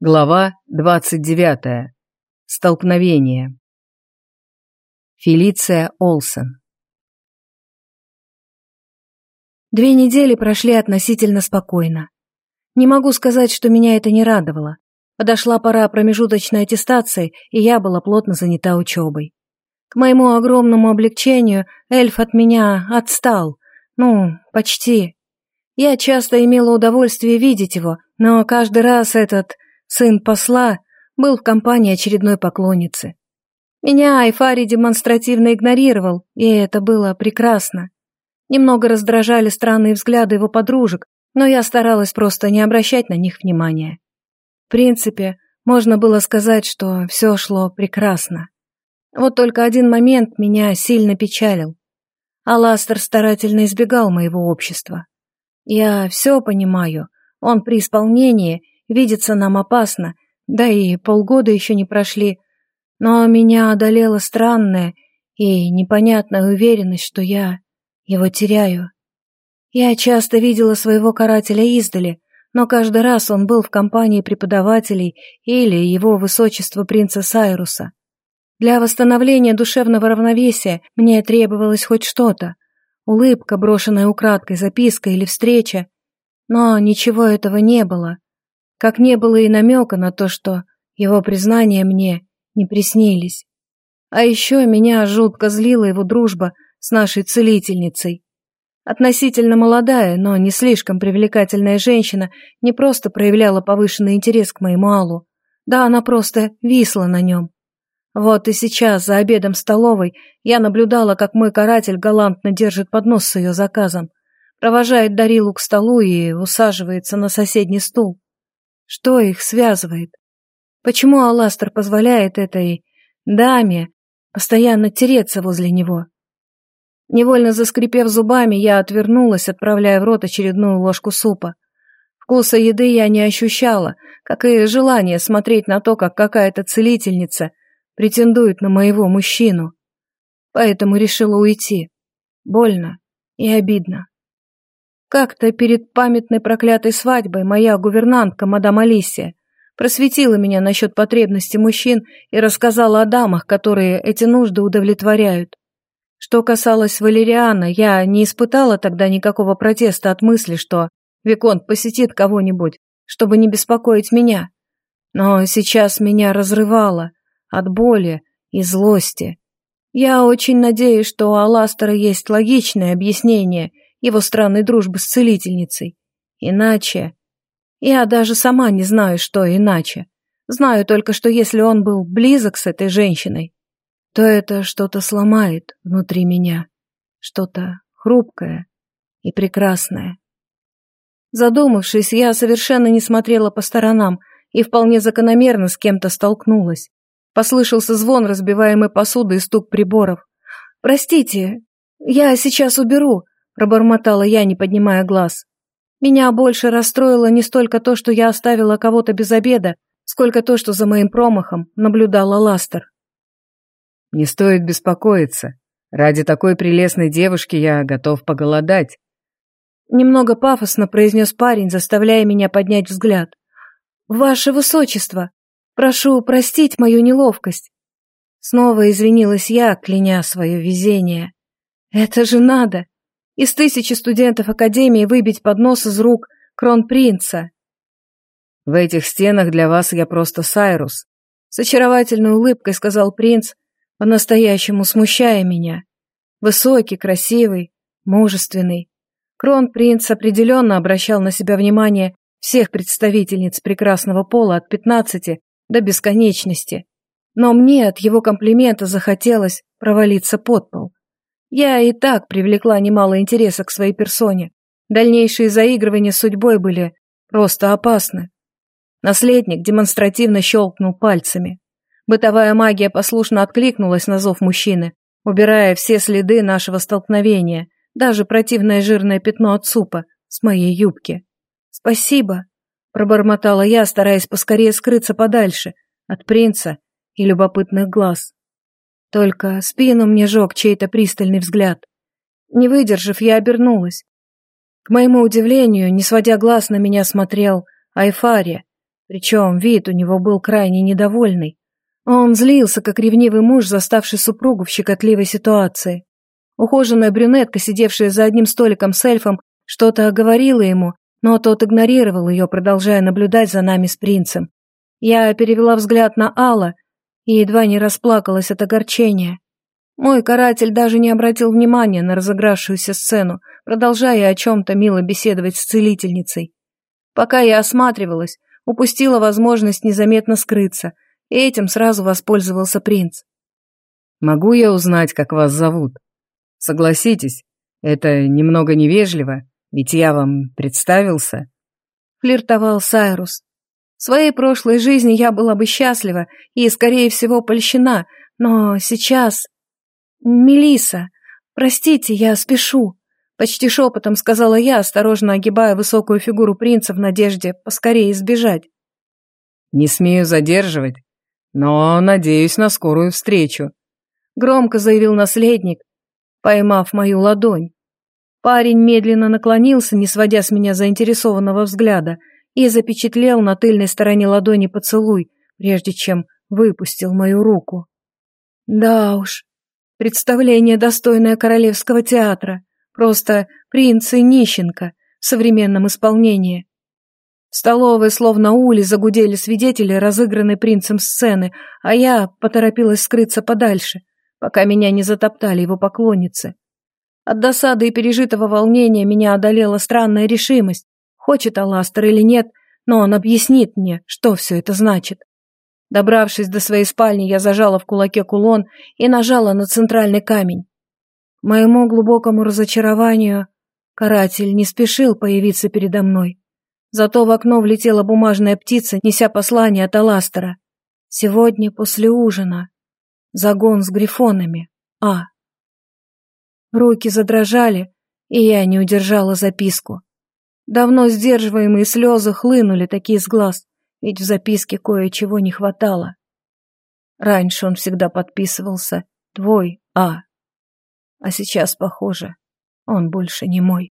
Глава 29. Столкновение. Фелиция Олсен. Две недели прошли относительно спокойно. Не могу сказать, что меня это не радовало. Подошла пора промежуточной аттестации, и я была плотно занята учебой. К моему огромному облегчению эльф от меня отстал. Ну, почти. Я часто имела удовольствие видеть его, но каждый раз этот сын посла, был в компании очередной поклонницы. Меня Айфари демонстративно игнорировал, и это было прекрасно. Немного раздражали странные взгляды его подружек, но я старалась просто не обращать на них внимания. В принципе, можно было сказать, что все шло прекрасно. Вот только один момент меня сильно печалил. Аластер старательно избегал моего общества. Я все понимаю, он при исполнении Видеться нам опасно, да и полгода еще не прошли. Но меня одолела странная и непонятная уверенность, что я его теряю. Я часто видела своего карателя издали, но каждый раз он был в компании преподавателей или его высочества принца Сайруса. Для восстановления душевного равновесия мне требовалось хоть что-то. Улыбка, брошенная украдкой, записка или встреча. Но ничего этого не было как не было и намека на то, что его признания мне не приснились. А еще меня жутко злила его дружба с нашей целительницей. Относительно молодая, но не слишком привлекательная женщина не просто проявляла повышенный интерес к моему Аллу, да она просто висла на нем. Вот и сейчас, за обедом в столовой, я наблюдала, как мой каратель галантно держит поднос с ее заказом, провожает Дарилу к столу и усаживается на соседний стул. Что их связывает? Почему Аластер позволяет этой даме постоянно тереться возле него? Невольно заскрипев зубами, я отвернулась, отправляя в рот очередную ложку супа. Вкуса еды я не ощущала, как и желание смотреть на то, как какая-то целительница претендует на моего мужчину. Поэтому решила уйти. Больно и обидно. Как-то перед памятной проклятой свадьбой моя гувернантка, мадам Алисия, просветила меня насчет потребностей мужчин и рассказала о дамах, которые эти нужды удовлетворяют. Что касалось Валериана, я не испытала тогда никакого протеста от мысли, что Виконт посетит кого-нибудь, чтобы не беспокоить меня. Но сейчас меня разрывало от боли и злости. Я очень надеюсь, что у Аластера есть логичное объяснение – его странной дружбы с целительницей. Иначе... Я даже сама не знаю, что иначе. Знаю только, что если он был близок с этой женщиной, то это что-то сломает внутри меня. Что-то хрупкое и прекрасное. Задумавшись, я совершенно не смотрела по сторонам и вполне закономерно с кем-то столкнулась. Послышался звон разбиваемой посуды и стук приборов. «Простите, я сейчас уберу», пробормотала я, не поднимая глаз. Меня больше расстроило не столько то, что я оставила кого-то без обеда, сколько то, что за моим промахом наблюдала Ластер. «Не стоит беспокоиться. Ради такой прелестной девушки я готов поголодать». Немного пафосно произнес парень, заставляя меня поднять взгляд. «Ваше Высочество, прошу простить мою неловкость». Снова извинилась я, кляня свое везение. «Это же надо! Из тысячи студентов Академии выбить поднос из рук кронпринца. «В этих стенах для вас я просто Сайрус», — с очаровательной улыбкой сказал принц, по-настоящему смущая меня. Высокий, красивый, мужественный. Кронпринц определенно обращал на себя внимание всех представительниц прекрасного пола от пятнадцати до бесконечности. Но мне от его комплимента захотелось провалиться под пол. Я и так привлекла немало интереса к своей персоне. Дальнейшие заигрывания с судьбой были просто опасны. Наследник демонстративно щелкнул пальцами. Бытовая магия послушно откликнулась на зов мужчины, убирая все следы нашего столкновения, даже противное жирное пятно от супа с моей юбки. «Спасибо», — пробормотала я, стараясь поскорее скрыться подальше от принца и любопытных глаз. Только спину мне жег чей-то пристальный взгляд. Не выдержав, я обернулась. К моему удивлению, не сводя глаз на меня смотрел Айфари. Причем вид у него был крайне недовольный. Он злился, как ревнивый муж, заставший супругу в щекотливой ситуации. Ухоженная брюнетка, сидевшая за одним столиком с эльфом, что-то говорила ему, но тот игнорировал ее, продолжая наблюдать за нами с принцем. Я перевела взгляд на Алла и едва не расплакалась от огорчения. Мой каратель даже не обратил внимания на разыгравшуюся сцену, продолжая о чем-то мило беседовать с целительницей. Пока я осматривалась, упустила возможность незаметно скрыться, и этим сразу воспользовался принц. «Могу я узнать, как вас зовут? Согласитесь, это немного невежливо, ведь я вам представился». Флиртовал Сайрус. В своей прошлой жизни я была бы счастлива и, скорее всего, польщена, но сейчас... Мелиса, простите, я спешу. Почти шепотом сказала я, осторожно огибая высокую фигуру принца в надежде поскорее избежать. «Не смею задерживать, но надеюсь на скорую встречу», — громко заявил наследник, поймав мою ладонь. Парень медленно наклонился, не сводя с меня заинтересованного взгляда, и запечатлел на тыльной стороне ладони поцелуй, прежде чем выпустил мою руку. Да уж, представление, достойное королевского театра. Просто принц и нищенка в современном исполнении. В столовой, словно ули, загудели свидетели разыгранной принцем сцены, а я поторопилась скрыться подальше, пока меня не затоптали его поклонницы. От досады и пережитого волнения меня одолела странная решимость. Хочет Аластер или нет, но он объяснит мне, что все это значит. Добравшись до своей спальни, я зажала в кулаке кулон и нажала на центральный камень моему глубокому разочарованию, каратель не спешил появиться передо мной. Зато в окно влетела бумажная птица, неся послание от Аластера. Сегодня после ужина. Загон с грифонами. А. Руки задрожали, и я не удержала записку. Давно сдерживаемые слезы хлынули такие из глаз, ведь в записке кое-чего не хватало. Раньше он всегда подписывался «Твой А». А сейчас, похоже, он больше не мой.